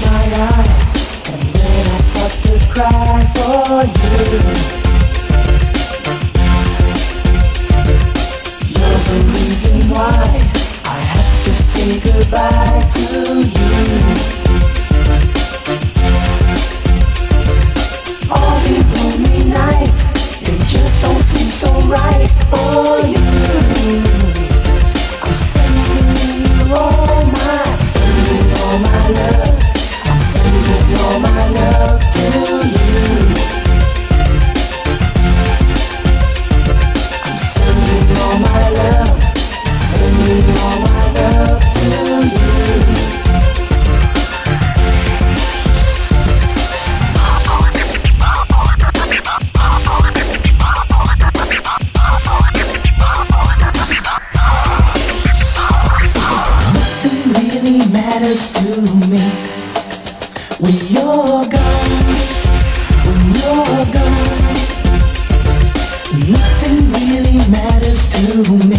my eyes and then I start to cry for you. You're the reason why I have to say goodbye to you. matters to me. When you're gone, when you're gone, nothing really matters to me.